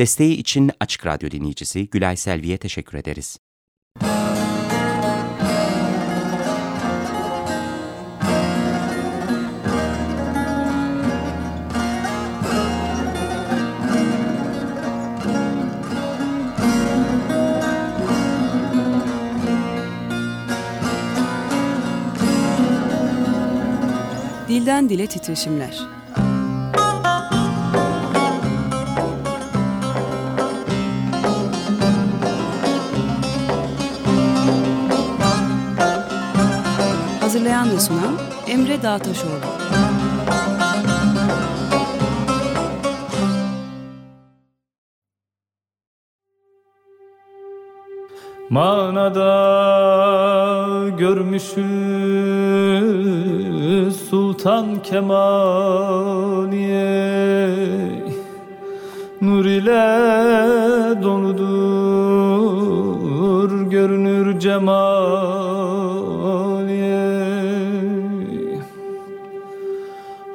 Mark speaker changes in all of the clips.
Speaker 1: Desteği için Açık Radyo dinleyicisi Gülay Selvi'ye teşekkür ederiz.
Speaker 2: Dilden Dile Titreşimler Hazırlayan ve sunan Emre Dağtaşoğlu.
Speaker 3: Manada görmüşüz Sultan Kemaliye. Nur ile doludur görünür cemaliye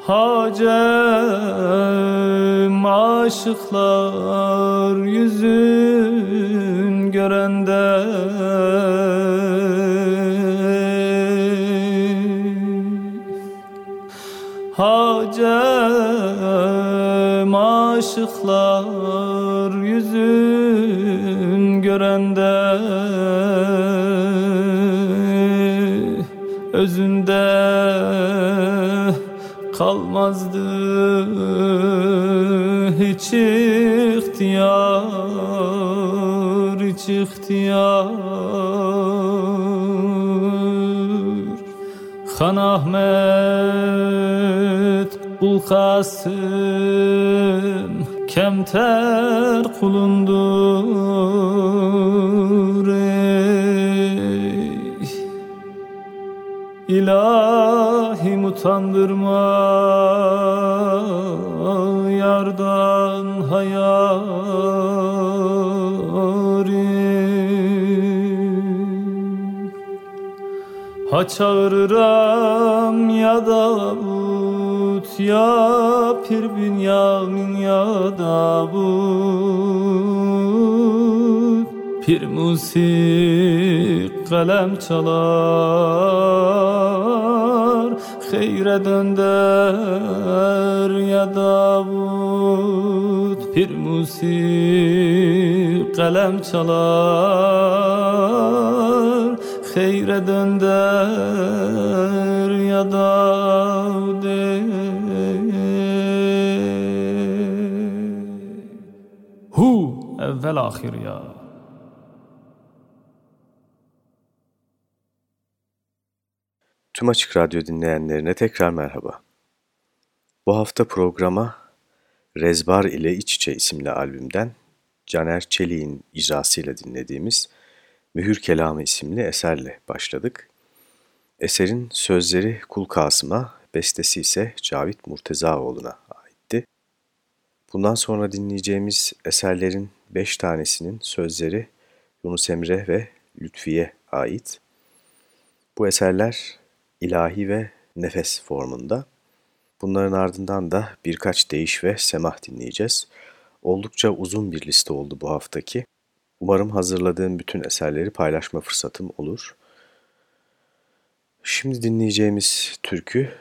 Speaker 3: Hacem aşıklar yüzün görende. Hacem aşıklar yüzün görende. Özünde kalmazdı. Hiç ihtiyar hiç ihtiyar. Han Ahmet Ul Kasım Kemter kulundur ey. İlahim utandırma yardan hayari Ha çağırıram ya Davut ya Pir Bünyamin ya Davut. Pir musik kalem çalar Hayre dönder ya Davut Pir musik kalem çalar. Hayre dönder ya Davud Hu evvel ahir ya
Speaker 4: Tüm Açık Radyo dinleyenlerine tekrar merhaba. Bu hafta programa Rezbar ile İç İçe isimli albümden Caner Çelik'in icrasıyla dinlediğimiz Mühür Kelamı isimli eserle başladık. Eserin sözleri Kul Kasım'a, bestesi ise Cavit Murtezaoğlu'na aitti. Bundan sonra dinleyeceğimiz eserlerin beş tanesinin sözleri Yunus Emre ve Lütfiye ait. Bu eserler ilahi ve nefes formunda. Bunların ardından da birkaç değiş ve semah dinleyeceğiz. Oldukça uzun bir liste oldu bu haftaki. Umarım hazırladığım bütün eserleri paylaşma fırsatım olur. Şimdi dinleyeceğimiz türkü,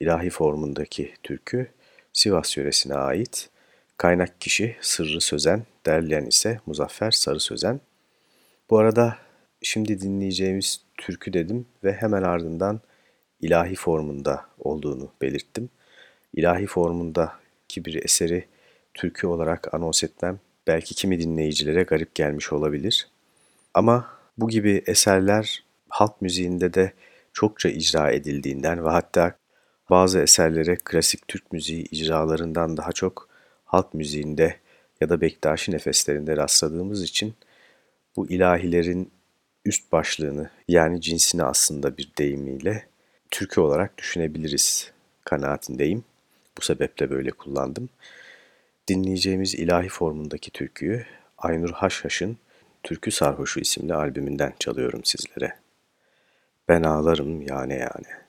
Speaker 4: ilahi formundaki türkü, Sivas yöresine ait. Kaynak kişi Sırrı Sözen, derleyen ise Muzaffer Sarı Sözen. Bu arada şimdi dinleyeceğimiz türkü dedim ve hemen ardından ilahi formunda olduğunu belirttim. İlahi formundaki bir eseri türkü olarak anons etmem belki kimi dinleyicilere garip gelmiş olabilir. Ama bu gibi eserler halk müziğinde de çokça icra edildiğinden ve hatta bazı eserlere klasik Türk müziği icralarından daha çok halk müziğinde ya da Bektaşi nefeslerinde rastladığımız için bu ilahilerin üst başlığını yani cinsini aslında bir deyimiyle türkü olarak düşünebiliriz kanaatindeyim. Bu sebeple böyle kullandım. Dinleyeceğimiz ilahi formundaki türküyü Aynur Haşhaş'ın Türkü Sarhoşu isimli albümünden çalıyorum sizlere. Ben ağlarım yane yane.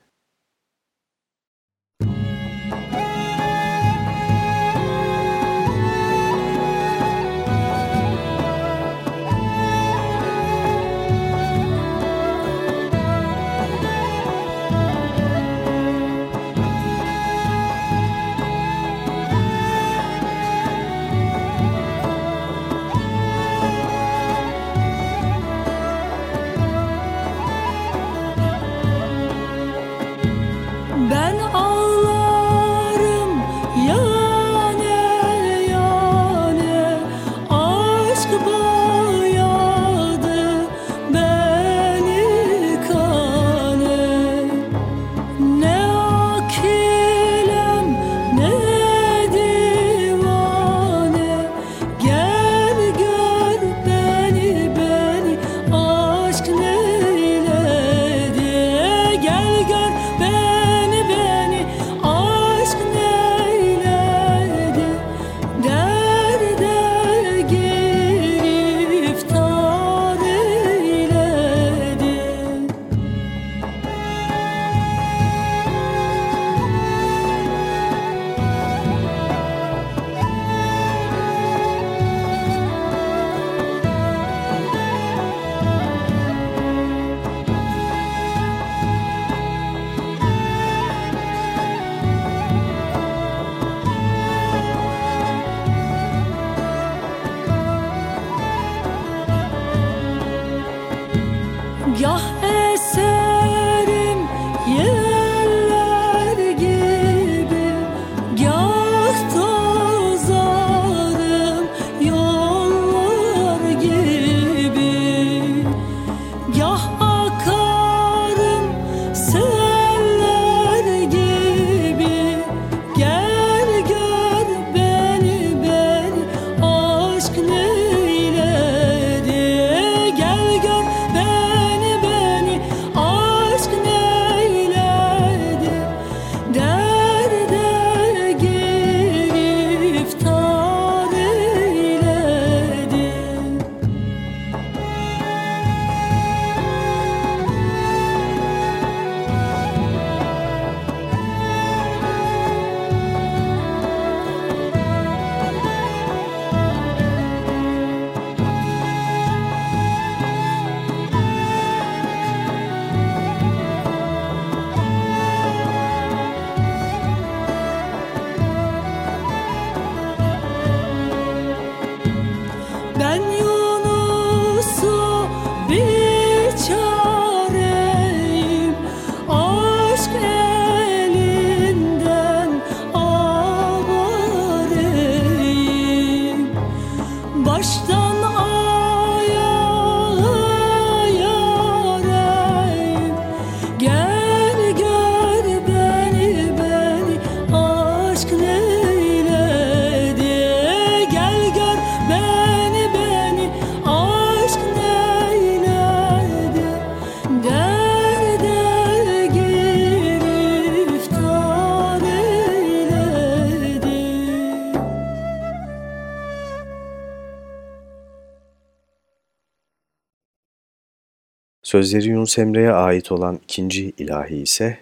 Speaker 5: Sözleri Yunus Emre'ye ait olan ikinci ilahi ise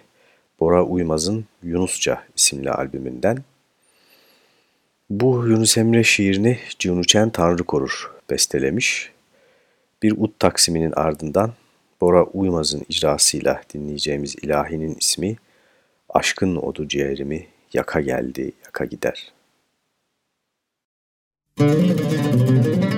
Speaker 5: Bora Uymaz'ın Yunusça isimli albümünden. Bu Yunus Emre şiirini Cinuçen Tanrı Korur bestelemiş. Bir ut taksiminin ardından Bora Uymaz'ın icrasıyla dinleyeceğimiz ilahinin ismi Aşkın odu ciğerimi yaka geldi, yaka gider. Müzik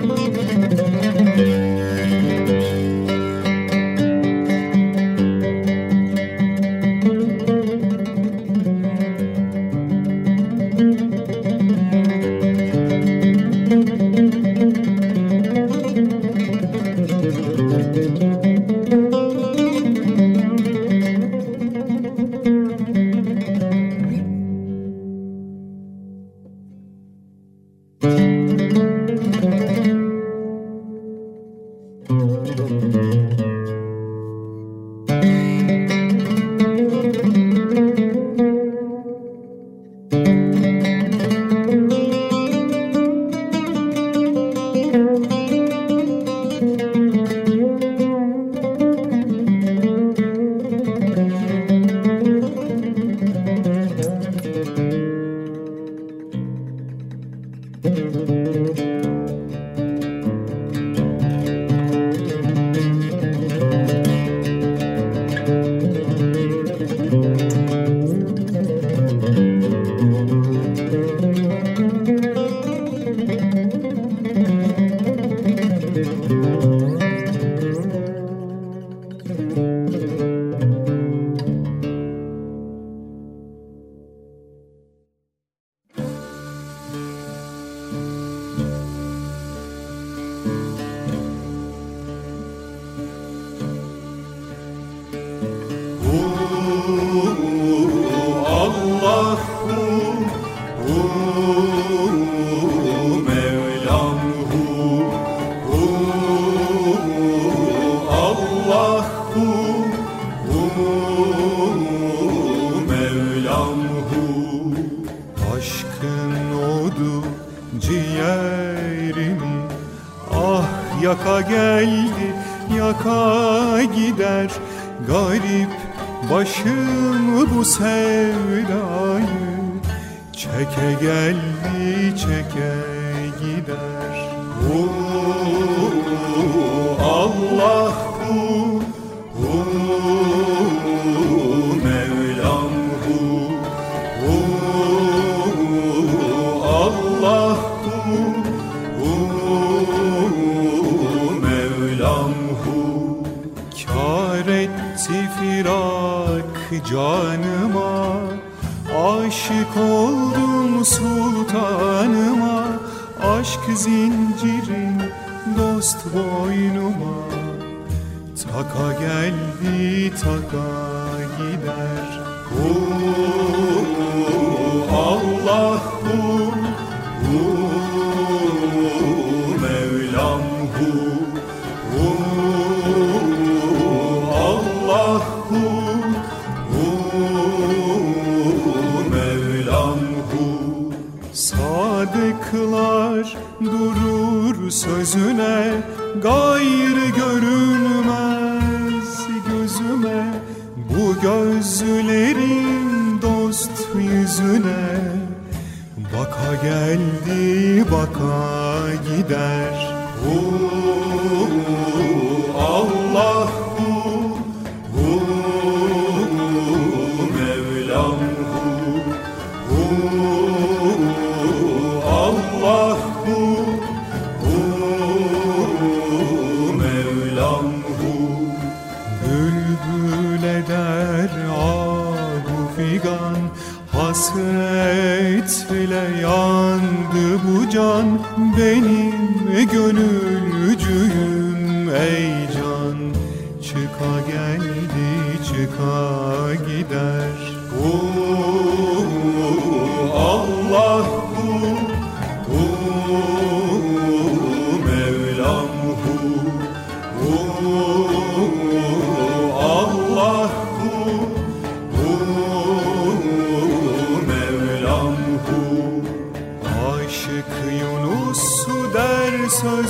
Speaker 6: Sadıklar durur sözüne Gayrı görünmez gözüme. Bu gözlerin dost yüzüne Baka geldi baka gider. Uh,
Speaker 5: benim gönülcüğüm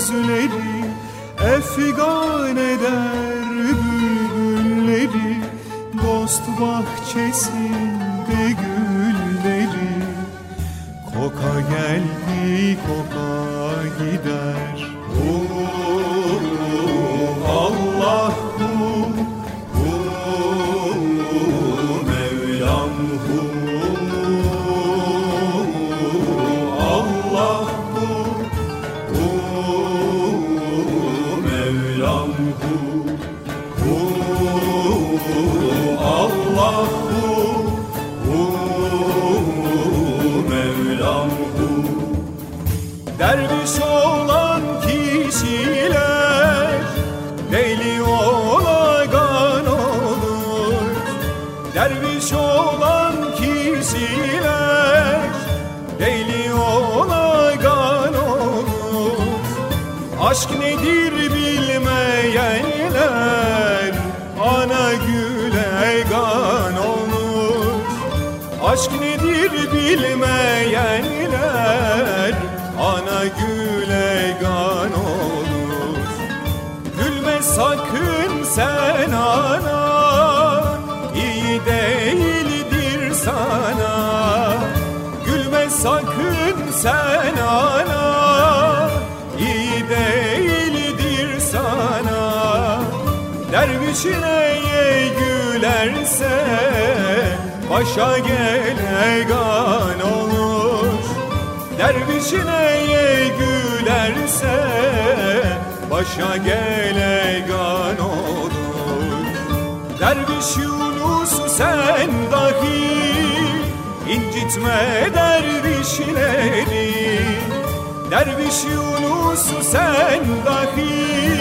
Speaker 5: sözleri Efgan eder bülbülleri Dost bahçesinde gülleri. Koka geldi koka sen ana iyi değildir sana. Dervişine gülerse başa gelegan olur. Dervişine gülerse başa gelegan olur. Derviş Yunus sen dahi incitme dervişleri Derviş Yunus sen dahi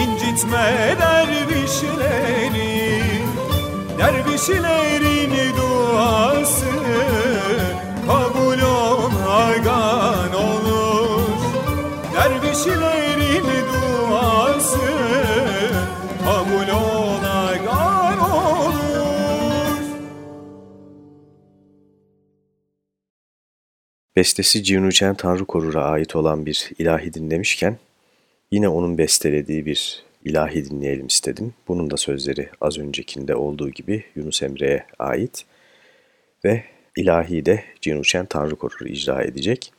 Speaker 5: incitme dervişleri. Dervişlerin duası kabul onagan olur. Dervişlerin duası
Speaker 4: Bestesi Cinucen Tanrı Korur'a ait olan bir ilahi dinlemişken yine onun bestelediği bir ilahi dinleyelim istedim. Bunun da sözleri az öncekinde olduğu gibi Yunus Emre'ye ait ve ilahi de Cinucen Tanrı Korur icra edecek.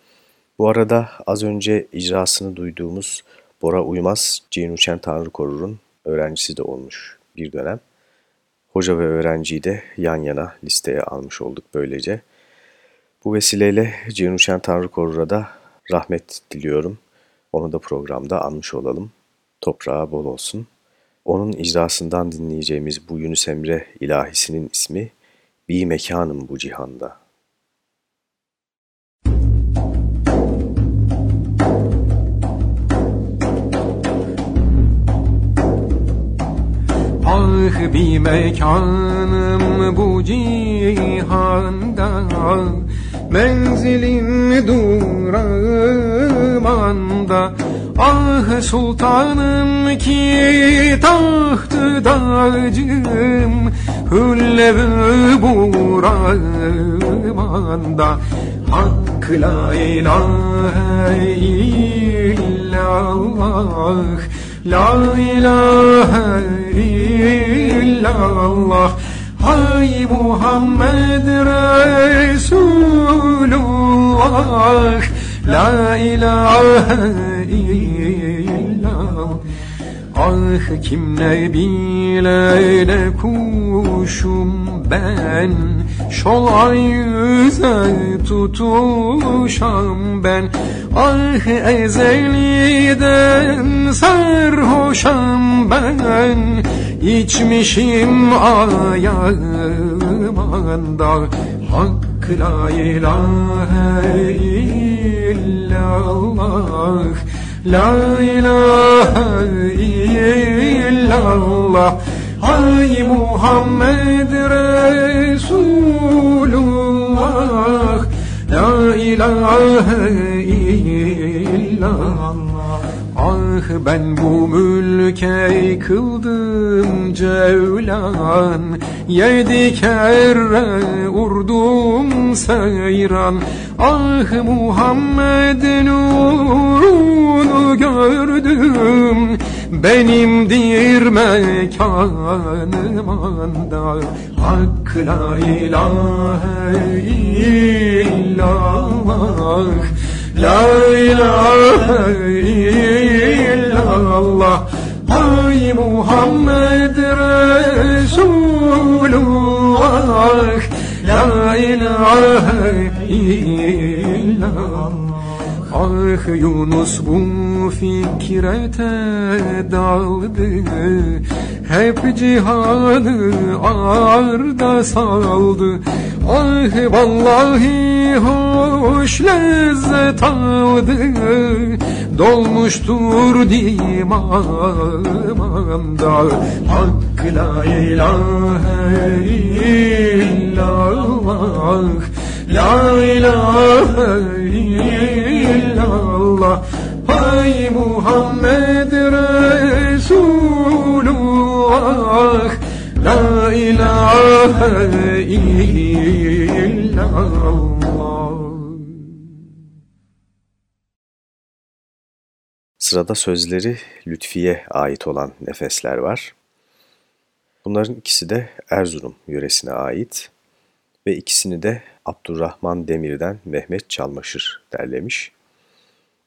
Speaker 4: Bu arada az önce icrasını duyduğumuz Bora Uymaz, Cinucen Tanrı Korur'un öğrencisi de olmuş bir dönem. Hoca ve öğrenciyi de yan yana listeye almış olduk böylece. Bu vesileyle Cinucen Tanrı Korur'a da rahmet diliyorum. Onu da programda anmış olalım. Toprağı bol olsun. Onun icrasından dinleyeceğimiz bu Yunus Emre ilahisinin ismi Bir Mekanım Bu Cihanda.
Speaker 7: Ah bir mekanım bu cihanda Menzilim durağım anda Ah sultanım ki tahtı dacım Hüllevi buram anda. Hak la ilahe illallah La ilahe illallah. Hay Muhammed Resulullah La ilahe illallah. Ah kim ne bile ne kuşum ben? Şolay yüze tutuşam ben. Ah ezeliden sarhoşam ben. İçmişim ayağımanda Hak la ilahe illallah. La ilahe illallah. Hay Muhammed Resulullah. La ilahe illallah. Ah ben bu mülke kıldım cevlan. Yedi kere urdum seyran. Ah Muhammed nurunu gördüm. Benimdir mekanım anda. Hak la ilahe illallah La ilahe illallah Ay Muhammed Resulullah La ilahe illallah Ah Yunus bu fikrete daldı Hep cihanı arda saldı. Ah vallahi hoş lezzet aldı. Dolmuştur dimağımda Hak la ilahe illallah. La ilahe illallah. Hay Muhammed Resulullah La ilahe illallah
Speaker 4: Sırada sözleri Lütfiye ait olan nefesler var. Bunların ikisi de Erzurum yöresine ait ve ikisini de Abdurrahman Demir'den Mehmet Çalmaşır derlemiş.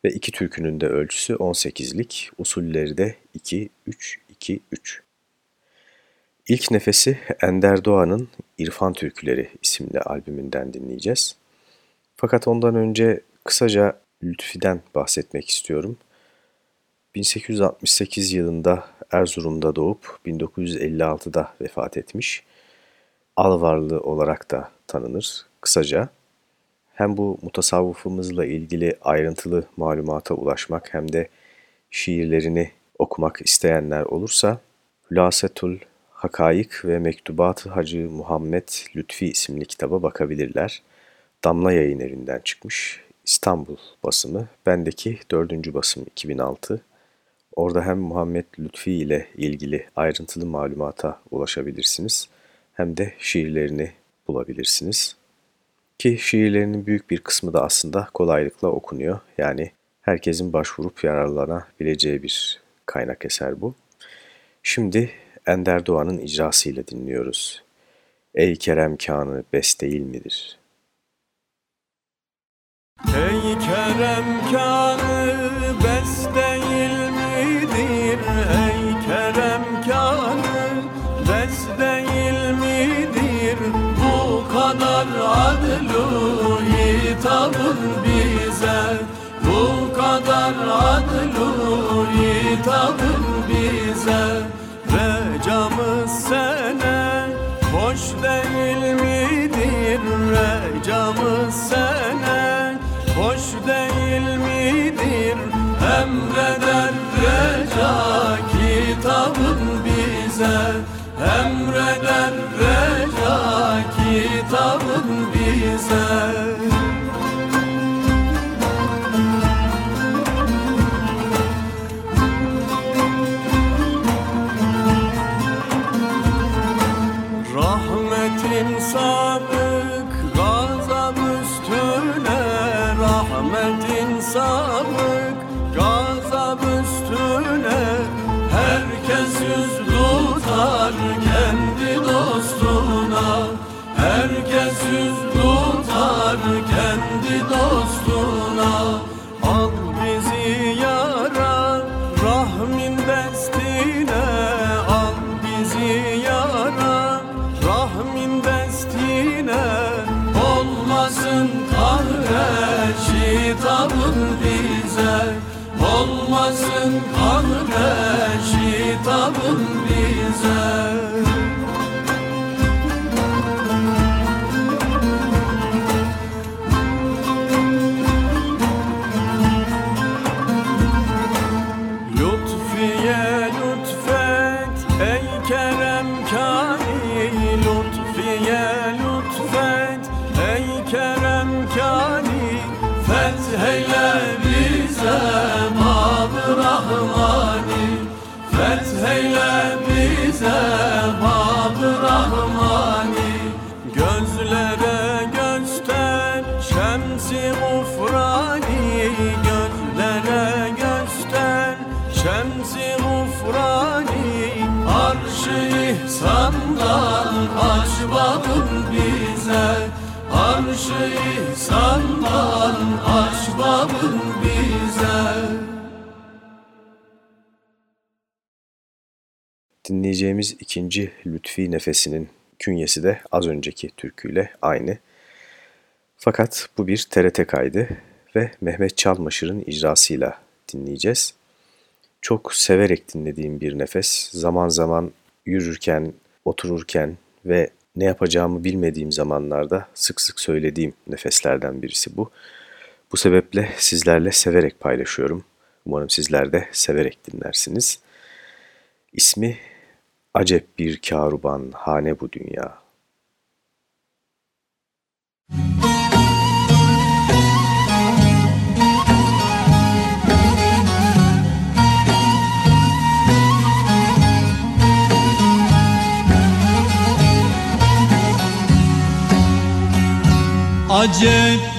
Speaker 4: Ve iki türkünün de ölçüsü 18'lik, usulleri de 2-3-2-3. İlk nefesi Ender Doğan'ın İrfan Türküleri isimli albümünden dinleyeceğiz. Fakat ondan önce kısaca Lütfi'den bahsetmek istiyorum. 1868 yılında Erzurum'da doğup 1956'da vefat etmiş. Alvarlı olarak da tanınır. Kısaca hem bu mutasavvıfımızla ilgili ayrıntılı malumata ulaşmak hem de şiirlerini okumak isteyenler olursa Hülasetul Hakayık ve Mektubat Hacı Muhammed Lütfi isimli kitaba bakabilirler. Damla yayın evinden çıkmış. İstanbul basımı. Bendeki dördüncü basım 2006. Orada hem Muhammed Lütfi ile ilgili ayrıntılı malumata ulaşabilirsiniz hem de şiirlerini bulabilirsiniz. Ki şiirlerinin büyük bir kısmı da aslında kolaylıkla okunuyor. Yani herkesin başvurup yararlanabileceği bir kaynak eser bu. Şimdi Ender Doğan'ın icrasıyla dinliyoruz. Ey Kerem Kânı bes değil midir?
Speaker 8: Ey Kerem Kânı bes değil midir? Ey Kerem Kânı bes değil midir? Bu kadar adlu hitabın bize kadar adlu hitabın bize Recamız sene hoş değil midir? Recamız sene hoş değil midir? Emreder reca kitabın bize Emreder reca kitabın bize şitabın bize Olmasın kahre şitabın bize
Speaker 5: Hacı sandan açmadın bize.
Speaker 4: Dinleyeceğimiz ikinci Lütfi Nefesi'nin künyesi de az önceki türküyle aynı. Fakat bu bir TRT kaydı ve Mehmet Çalmaşır'ın icrasıyla dinleyeceğiz. Çok severek dinlediğim bir nefes, zaman zaman yürürken, otururken ve ne yapacağımı bilmediğim zamanlarda sık sık söylediğim nefeslerden birisi bu. Bu sebeple sizlerle severek paylaşıyorum. Umarım sizler de severek dinlersiniz. İsmi Acep bir karuban hane bu dünya.
Speaker 9: Acep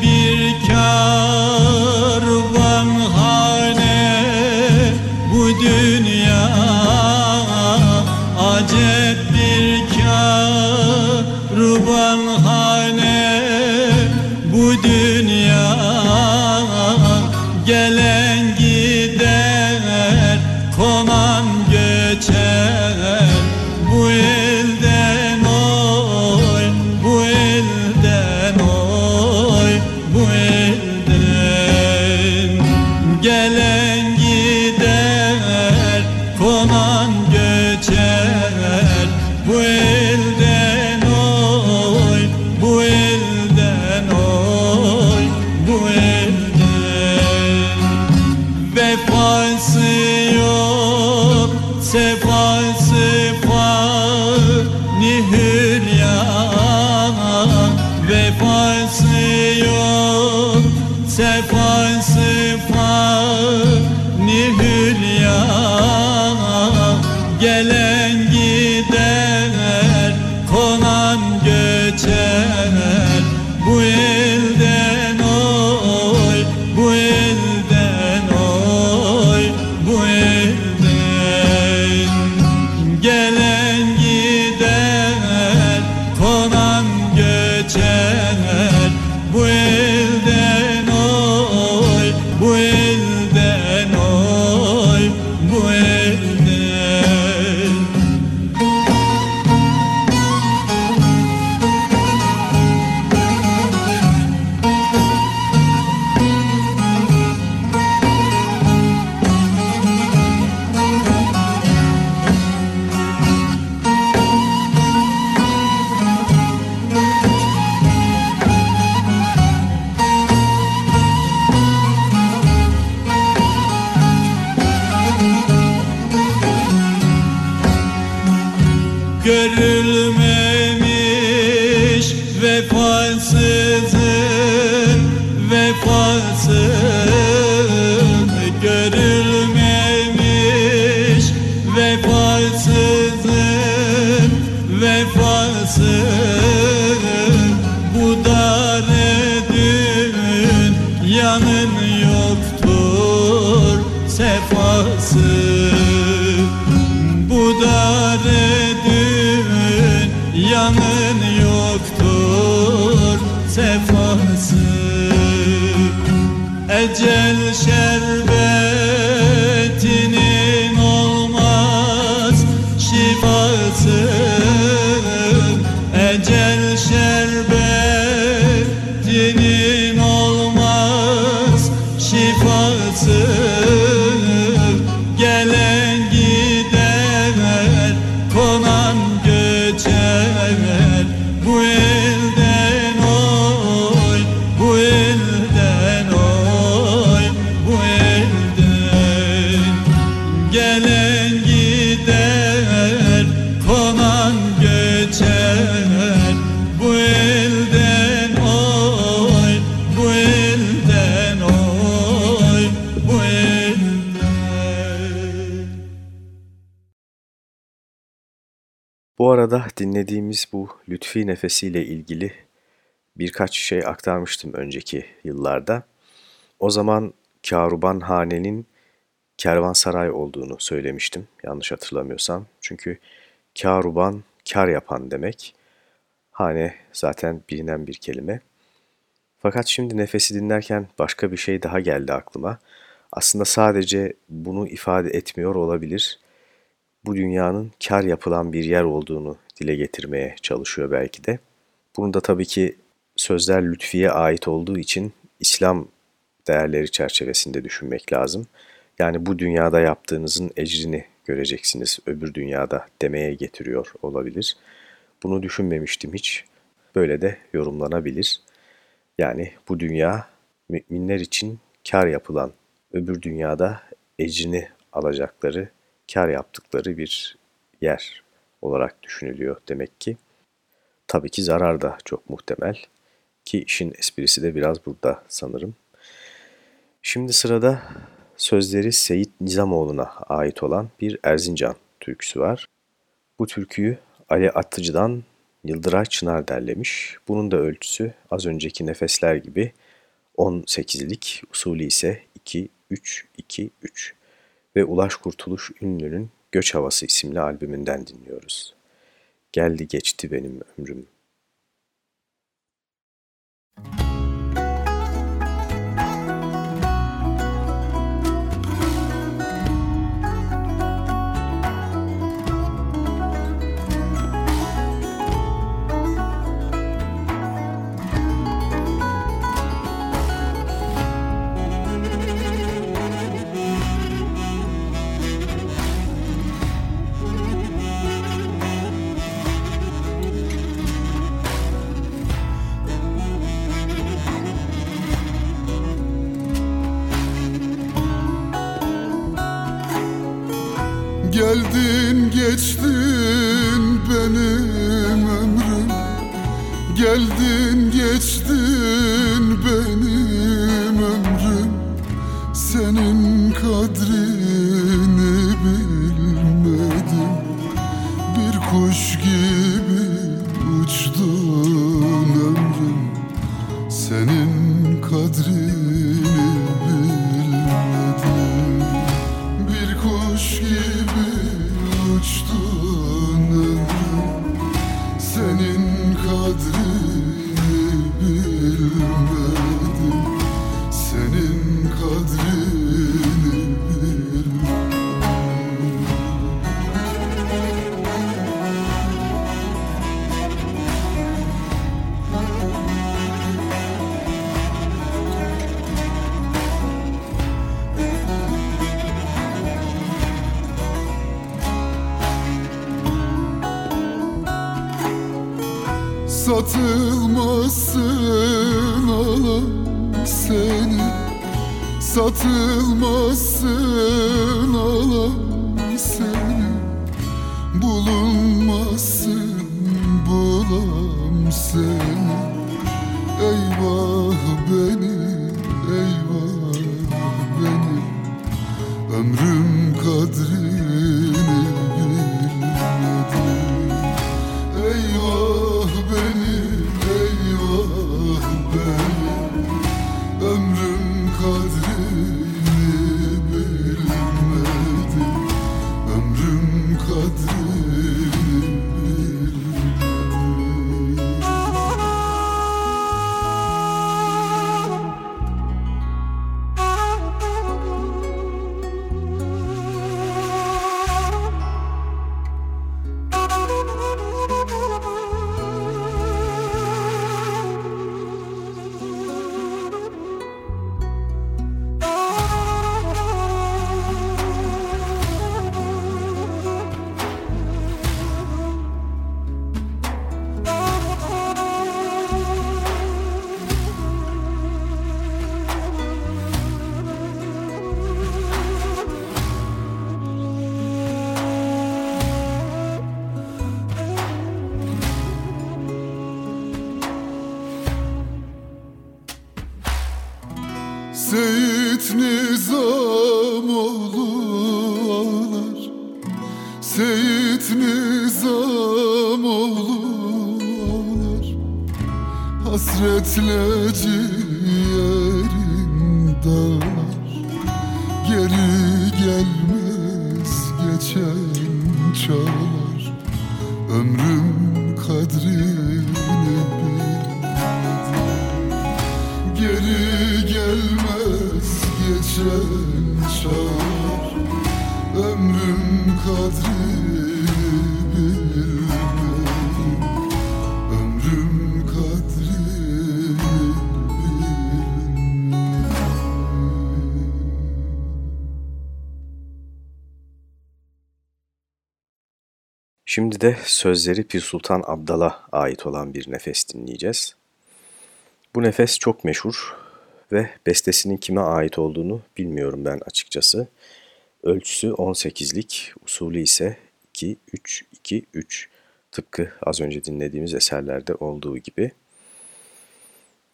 Speaker 9: geçer bu
Speaker 4: ev dinlediğimiz bu Lütfi nefesiyle ilgili birkaç şey aktarmıştım önceki yıllarda. O zaman Karuban Hane'nin kervansaray olduğunu söylemiştim yanlış hatırlamıyorsam. Çünkü Karuban kar yapan demek. Hane zaten bilinen bir kelime. Fakat şimdi nefesi dinlerken başka bir şey daha geldi aklıma. Aslında sadece bunu ifade etmiyor olabilir. Bu dünyanın kar yapılan bir yer olduğunu dile getirmeye çalışıyor belki de. Bunu da tabii ki sözler lütfiye ait olduğu için İslam değerleri çerçevesinde düşünmek lazım. Yani bu dünyada yaptığınızın ecrini göreceksiniz öbür dünyada demeye getiriyor olabilir. Bunu düşünmemiştim hiç. Böyle de yorumlanabilir. Yani bu dünya müminler için kar yapılan, öbür dünyada ecrini alacakları, kar yaptıkları bir yer olarak düşünülüyor demek ki. Tabii ki zarar da çok muhtemel ki işin esprisi de biraz burada sanırım. Şimdi sırada sözleri Seyit Nizamoğlu'na ait olan bir Erzincan türküsü var. Bu türküyü Ali Attıcı'dan Yıldıray Çınar derlemiş. Bunun da ölçüsü az önceki nefesler gibi 18'lik, usulü ise 2-3-2-3 ve Ulaş Kurtuluş Ünlü'nün Göç Havası isimli albümünden dinliyoruz. Geldi geçti benim ömrüm.
Speaker 10: Geldin geçtin benim ömrüm. Geldin geçtin Satılmasın alan seni. Satılmasın alan Seyit Nizamoğlu ağlar Seyit Nizamoğlu ağlar Hasretle
Speaker 4: Şimdi de sözleri Pir Sultan Abdal'a ait olan bir nefes dinleyeceğiz. Bu nefes çok meşhur ve bestesinin kime ait olduğunu bilmiyorum ben açıkçası. Ölçüsü 18'lik, usulü ise 2-3-2-3. Tıpkı az önce dinlediğimiz eserlerde olduğu gibi.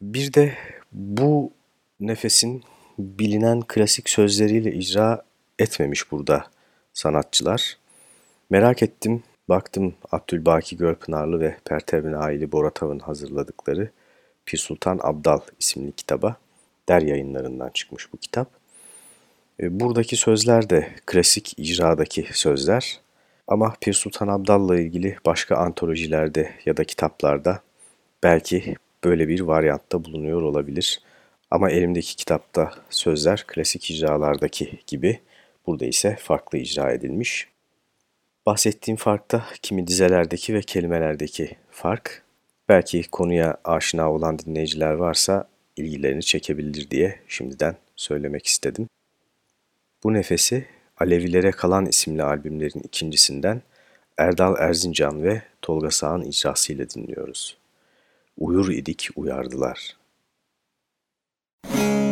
Speaker 4: Bir de bu nefesin bilinen klasik sözleriyle icra etmemiş burada sanatçılar. Merak ettim, baktım Abdülbaki Gölpınarlı ve Pertevin Aili Boratav'ın hazırladıkları Pir Sultan Abdal isimli kitaba. Der yayınlarından çıkmış bu kitap. E, Buradaki sözler de klasik icradaki sözler. Ama Pir Sultan Abdal'la ilgili başka antolojilerde ya da kitaplarda belki böyle bir varyantta bulunuyor olabilir. Ama elimdeki kitapta sözler klasik icralardaki gibi burada ise farklı icra edilmiş. Bahsettiğim fark da kimi dizelerdeki ve kelimelerdeki fark. Belki konuya aşina olan dinleyiciler varsa ilgilerini çekebilir diye şimdiden söylemek istedim. Bu nefesi Alevilere Kalan isimli albümlerin ikincisinden Erdal Erzincan ve Tolga Sağ'ın icrasıyla dinliyoruz. Uyur idik uyardılar.
Speaker 11: Uyur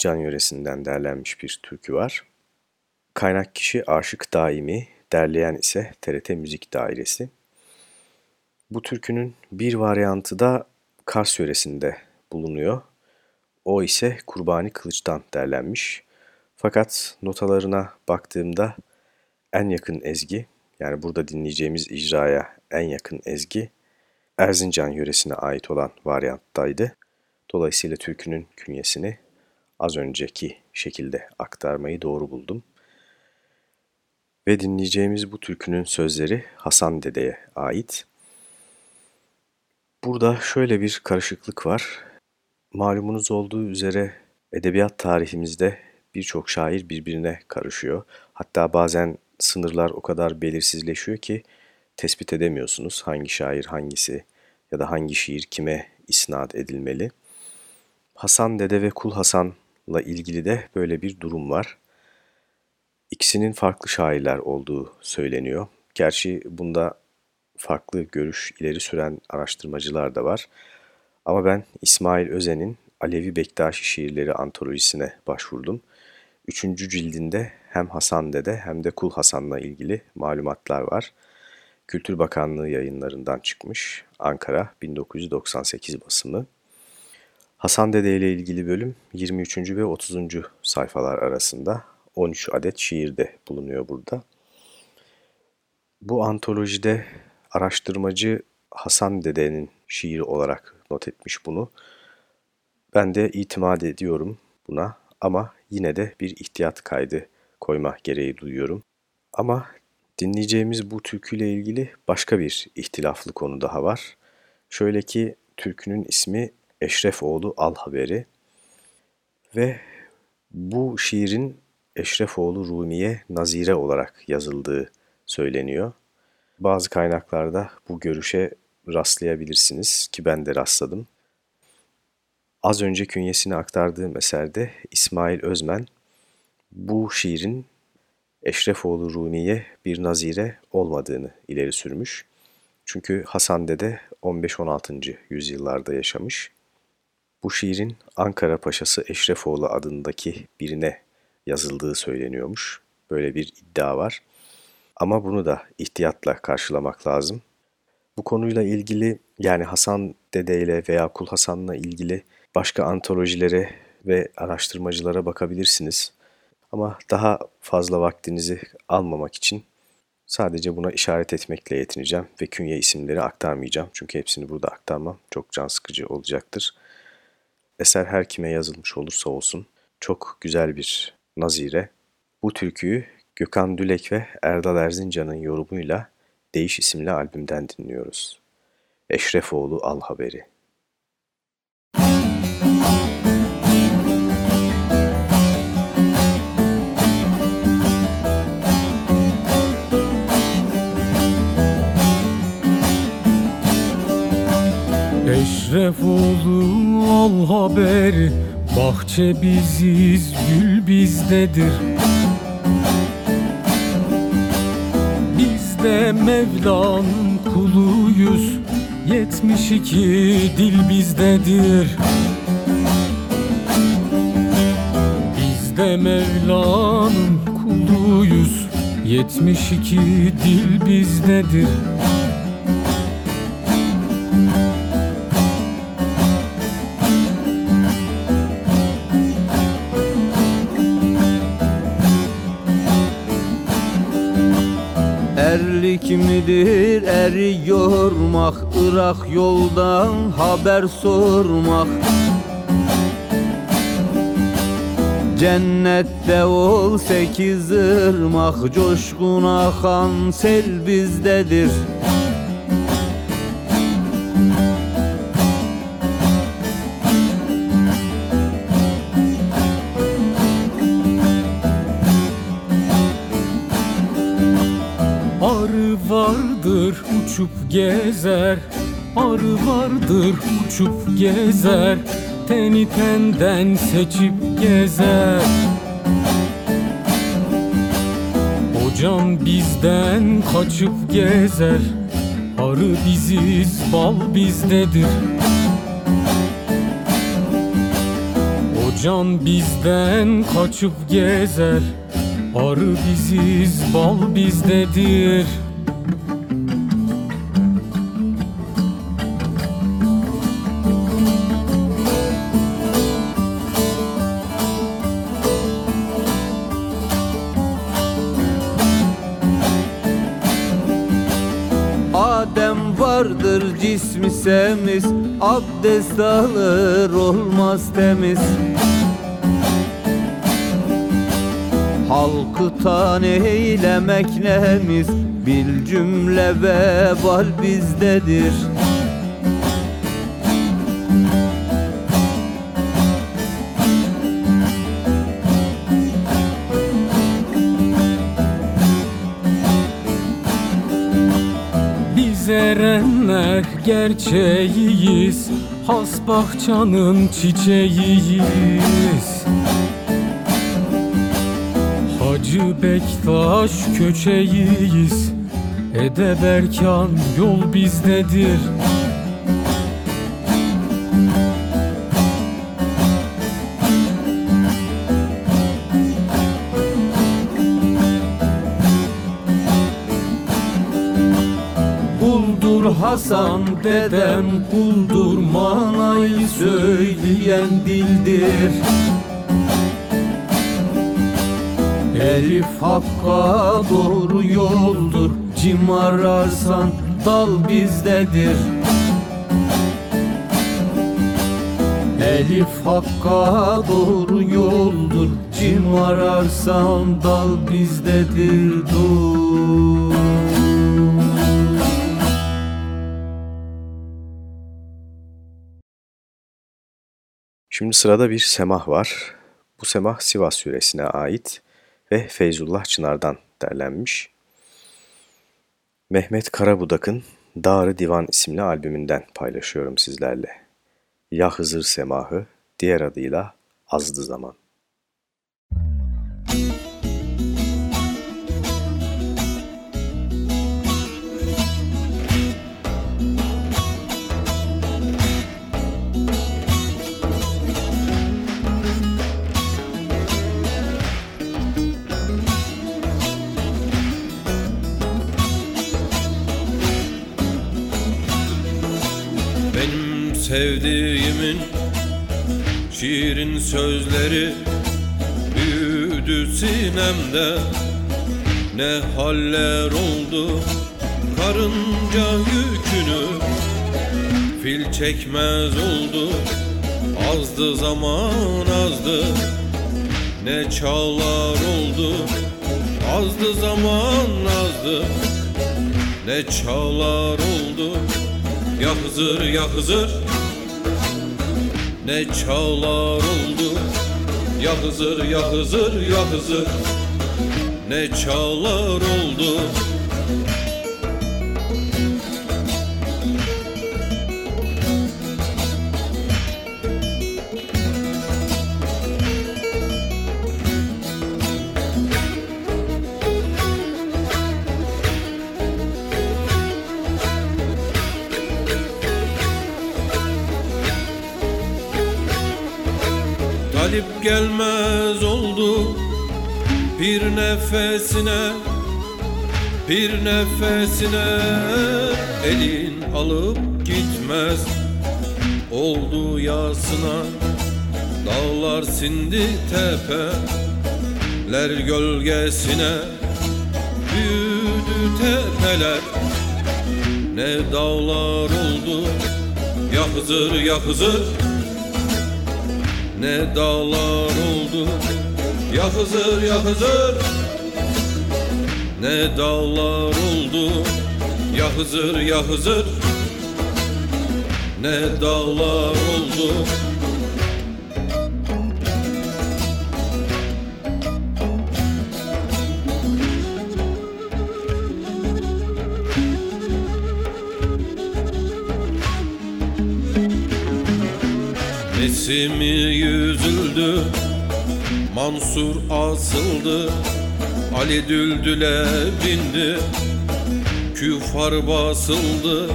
Speaker 4: Erzincan yöresinden derlenmiş bir türkü var. Kaynak kişi Aşık Daimi, derleyen ise TRT Müzik Dairesi. Bu türkünün bir varyantı da Kars yöresinde bulunuyor. O ise Kurbani Kılıç'tan derlenmiş. Fakat notalarına baktığımda en yakın ezgi, yani burada dinleyeceğimiz icraya en yakın ezgi Erzincan yöresine ait olan varyanttaydı. Dolayısıyla türkünün künyesini az önceki şekilde aktarmayı doğru buldum. Ve dinleyeceğimiz bu türkünün sözleri Hasan Dede'ye ait. Burada şöyle bir karışıklık var. Malumunuz olduğu üzere edebiyat tarihimizde birçok şair birbirine karışıyor. Hatta bazen sınırlar o kadar belirsizleşiyor ki tespit edemiyorsunuz hangi şair hangisi ya da hangi şiir kime isnat edilmeli. Hasan Dede ve Kul Hasan'la ilgili de böyle bir durum var. İkisinin farklı şairler olduğu söyleniyor. Gerçi bunda farklı görüş ileri süren araştırmacılar da var. Ama ben İsmail Özen'in Alevi Bektaşi şiirleri antolojisine başvurdum. Üçüncü cildinde hem Hasan Dede hem de Kul Hasan'la ilgili malumatlar var. Kültür Bakanlığı yayınlarından çıkmış. Ankara 1998 basımı. Hasan Dede ile ilgili bölüm 23. ve 30. sayfalar arasında 13 adet şiirde bulunuyor burada. Bu antolojide araştırmacı Hasan Dede'nin şiiri olarak not etmiş bunu. Ben de itimat ediyorum buna ama yine de bir ihtiyat kaydı koyma gereği duyuyorum. Ama dinleyeceğimiz bu türküyle ilgili başka bir ihtilaflı konu daha var. Şöyle ki türkünün ismi Eşrefoğlu Al Haberi ve bu şiirin Eşrefoğlu Rumiye Nazire olarak yazıldığı söyleniyor. Bazı kaynaklarda bu görüşe rastlayabilirsiniz ki ben de rastladım. Az önce künyesini aktardığım eserde İsmail Özmen bu şiirin Eşrefoğlu Rumiye bir nazire olmadığını ileri sürmüş. Çünkü Hasan Dede 15-16. yüzyıllarda yaşamış. Bu şiirin Ankara Paşası Eşrefoğlu adındaki birine yazıldığı söyleniyormuş. Böyle bir iddia var. Ama bunu da ihtiyatla karşılamak lazım. Bu konuyla ilgili yani Hasan Dede ile veya Kul Hasan'la ilgili başka antolojilere ve araştırmacılara bakabilirsiniz. Ama daha fazla vaktinizi almamak için sadece buna işaret etmekle yetineceğim ve künye isimleri aktarmayacağım. Çünkü hepsini burada aktarmam çok can sıkıcı olacaktır. Eser her kime yazılmış olursa olsun çok güzel bir nazire. Bu türküyü Gökhan Dülek ve Erdal Erzincan'ın yorumuyla Değiş isimli albümden dinliyoruz. Eşrefoğlu Al Haberi.
Speaker 7: Eşrefoğlu al haberi Bahçe biziz, gül bizdedir. Biz de Mevla'nın kuluyuz. Yetmiş iki dil bizdedir. Biz de Mevla'nın kuluyuz. Yetmiş iki dil bizdedir
Speaker 11: Erlik midir eri yormak Irak yoldan haber sormak. Cennette ol sekiz ırmak. Coşkun akan sel bizdedir
Speaker 7: gezer. Arı vardır uçup gezer. Teni tenden seçip gezer. Hocam bizden kaçıp gezer. Arı biziz bal bizdedir. Hocam bizden kaçıp gezer. Arı biziz, bal bizdedir
Speaker 11: cismi semiz Abdest alır olmaz temiz. Halkı tan eylemek nemiz? Bil cümle vebal bizdedir
Speaker 7: erenler gerçeğiyiz Has bahçanın çiçeğiyiz. Hacı Bektaş köçeğiyiz Edeberkan yol bizdedir
Speaker 11: Hasan dedem kuldur Manayı söyleyen dildir. Elif hakka doğru yoldur Cim ararsan dal bizdedir. Elif hakka doğru yoldur Cim ararsan dal bizdedir dur
Speaker 4: Şimdi sırada bir semah var. Bu semah Sivas yöresine ait ve Feyzullah Çınar'dan derlenmiş. Mehmet Karabudak'ın Dağrı Divan isimli albümünden paylaşıyorum sizlerle. Ya Hızır Semahı, diğer adıyla Azdı Zaman.
Speaker 12: Sevdiğimin şiirin sözleri büyüdü sinemde. Ne haller oldu karınca yükünü Fil çekmez oldu azdı zaman azdı. Ne çağlar oldu azdı zaman azdı. Ne çağlar oldu ya Hızır Ne çağlar oldu? Ya Hızır ya Hızır ya Hızır. Ne çağlar oldu Gelmez oldu. Bir nefesine Bir nefesine elin alıp gitmez. Oldu yasına Dağlar sindi tepeler gölgesine Büyüdü tepeler. Ne dağlar oldu ya Hızır Ne dağlar oldu? Ya Hızır ya Hızır. Ne dağlar oldu? Ya Hızır ya Hızır. Ne dağlar oldu Nesimi yüzüldü Mansur asıldı Ali düldüle bindi Küfar basıldı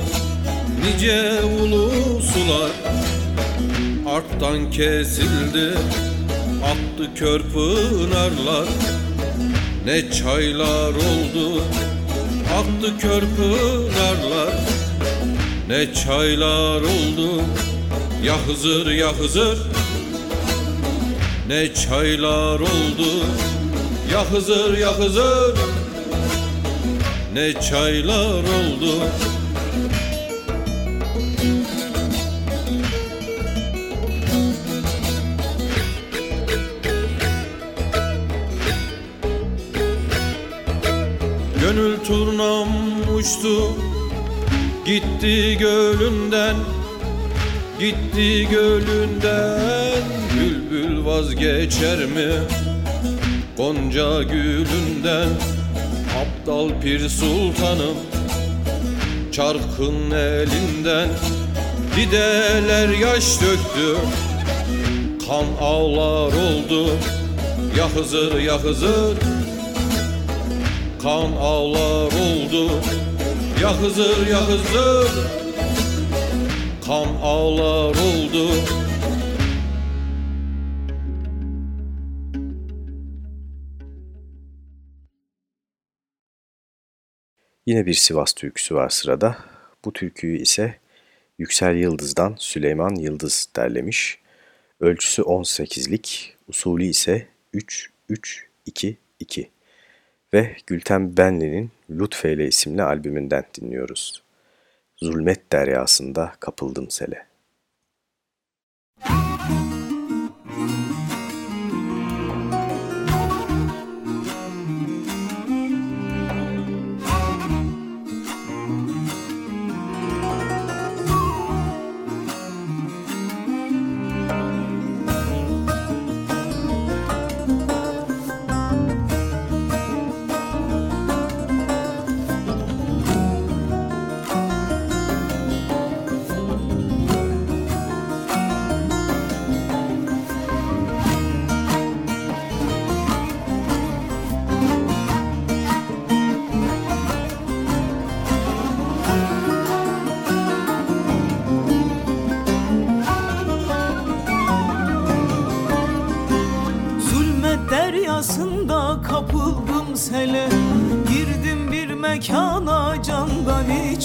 Speaker 12: Nice ulusular Arttan kesildi Attı kör pınarlar Ne çaylar oldu Attı kör pınarlar Ne çaylar oldu ya Hızır ya Hızır Ne çaylar oldu. Ya Hızır ya Hızır Ne çaylar oldu. Gönül turnam uçtu. Gitti gölünden Gitti gölünden Bülbül vazgeçer mi? Gonca gülünden Aptal pir sultanım Çarkın elinden. Dideler yaş döktü Kan ağlar oldu. Ya Hızır ya Hızır Kan ağlar oldu. Ya Hızır ya Hızır kan ağlar oldu
Speaker 4: Yine bir Sivas türküsü var sırada. Bu türküyü ise Yüksel Yıldız'dan Süleyman Yıldız derlemiş. Ölçüsü 18'lik, usulü ise 3-3-2-2 ve Gülten Benli'nin Lütfeyle isimli albümünden dinliyoruz. Zulmet deryasında kapıldım sele.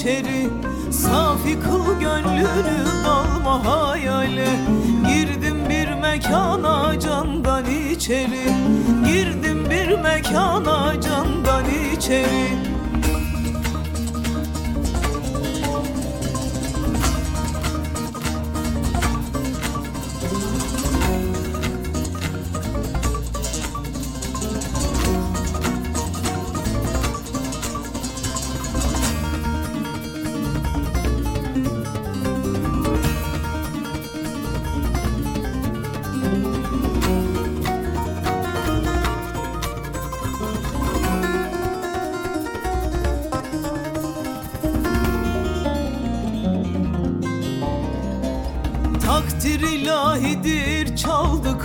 Speaker 13: İçeri. Safi kıl gönlünü dalma hayale. Girdim bir mekana candan içeri. Girdim bir mekana candan içeri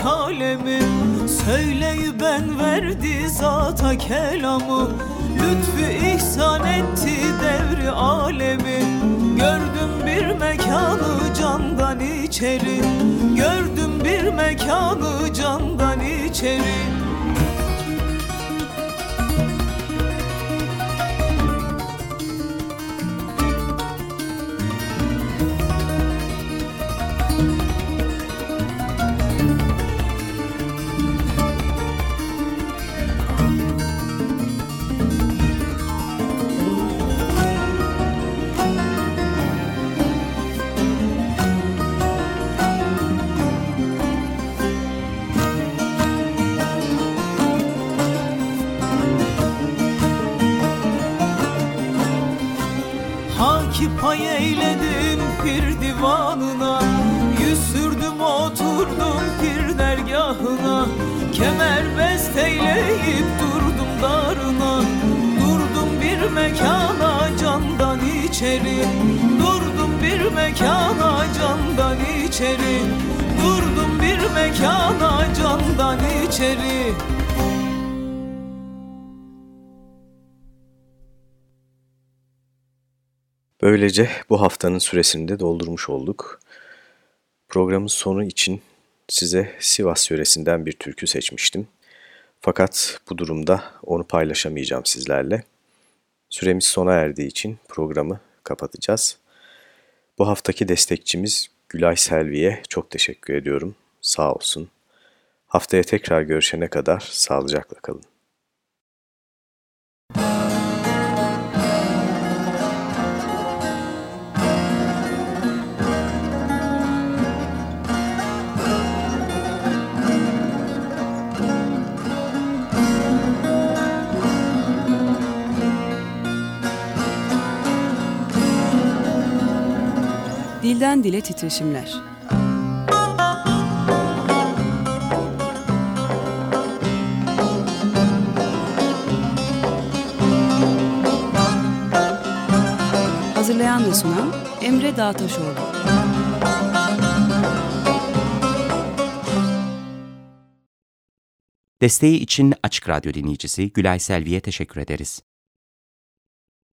Speaker 13: çaldı kalemi Söyleyi ben verdi zata kelamı. Lütfü ihsan etti devri alemi Gördüm bir mekanı candan içeri. Gördüm bir mekanı candan içeri iki pay eyledim pir divanına. Yüz sürdüm oturdum pir dergahına. Kemer besteyleyip durdum darına. Durdum bir mekana candan içeri. Durdum bir mekana candan içeri. Durdum bir mekana candan içeri
Speaker 4: Böylece bu haftanın süresini de doldurmuş olduk. Programın sonu için size Sivas yöresinden bir türkü seçmiştim. Fakat bu durumda onu paylaşamayacağım sizlerle. Süremiz sona erdiği için programı kapatacağız. Bu haftaki destekçimiz Gülay Selvi'ye çok teşekkür ediyorum. Sağ olsun. Haftaya tekrar görüşene kadar sağlıcakla kalın.
Speaker 2: Dilden dile titreşimler. Hazırlayan ve sunan Emre Dağtaşoğlu.
Speaker 1: Desteği için Açık Radyo dinleyicisi Gülay Selvi'ye teşekkür ederiz.